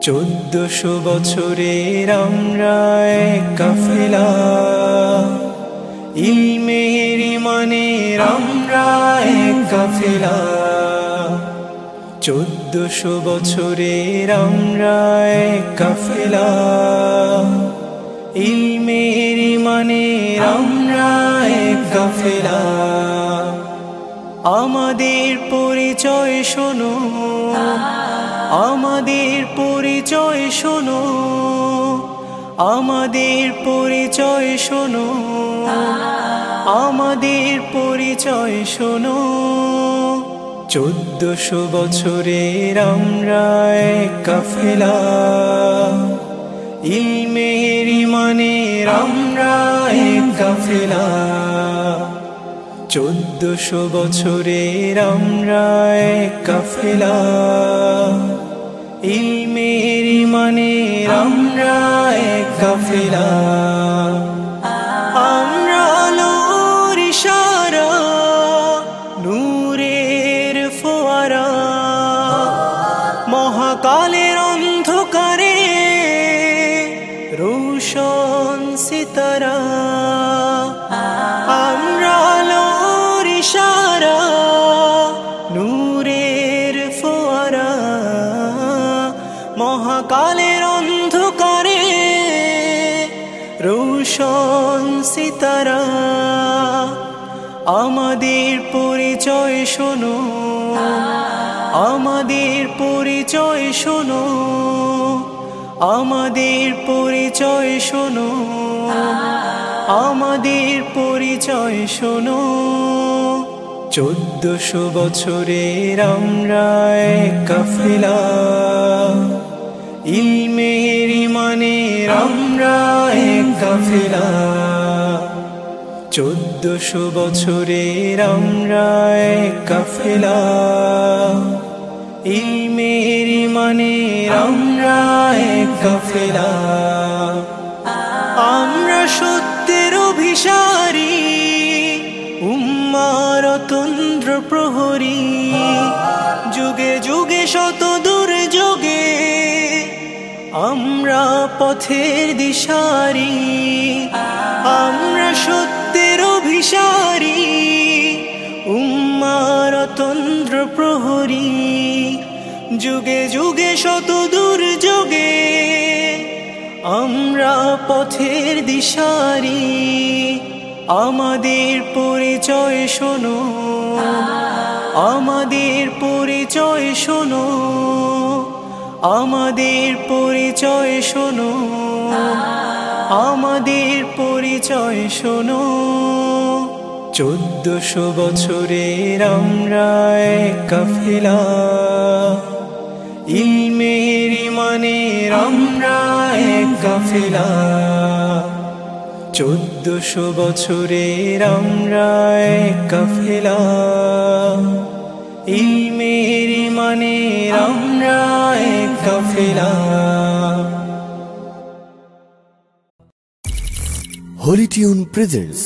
চোদ্দশো বছরের আমরা কাফেলা। ইলমের ইমানের আমরা কাফেলা। চোদ্দশো বছরের আমরা কাফেলা। ইলমের ইমানের আমরা কাফেলা। আমাদের পরিচয় শোনো। আমাদের পরিচয় শোনো। আমাদের পরিচয় শোনো। আমাদের পরিচয় শোনো। চোদ্দশো বছরের আমরা কাফেলা। ইলমের ইমানের আমরা কাফেলা। চোদ্দশো বছরের আমরা কাফেলা। ইলমের মানে আমরা কাফেলা। মহাকালের অন্ধকারে রোশন সিতারা, আমাদের পরিচয় শোনো, আমাদের পরিচয় শোনো, আমাদের পরিচয় শোনো, আমাদের পরিচয় শোনো। চোদ্দশো বছরের আমরা কাফেলা। ইলমের ইমানের আমরা এক কাফেলা। চোদ্দশো বছরের আমরা এক কাফেলা। ইলমের ইমানের আমরা এক কাফেলা। আমরা সত্যের অভিসারী, উম্মার তন্দ্র প্রহরী। যুগে যুগে শত দূর, যোগে আমরা পথের দিশারি, আমরা সত্যের অভিসারী, উম্মার তন্দ্র প্রহরী। যুগে যুগে শত যোগে আমরা পথের দিশারি। আমাদের পরিচয় শোনো, আমাদের পরিচয় শোনো। আমাদের পরিচয় শোনো। আমাদের পরিচয় শোনো। চোদ্দশো বছরের আমরা কাফেলা ইলমের ইমানের আমরা কাফেলা চোদ্দশো বছরের আমরা কাফেলা ইলমের ইমানের আমরা কাফেলা Holy Tune presents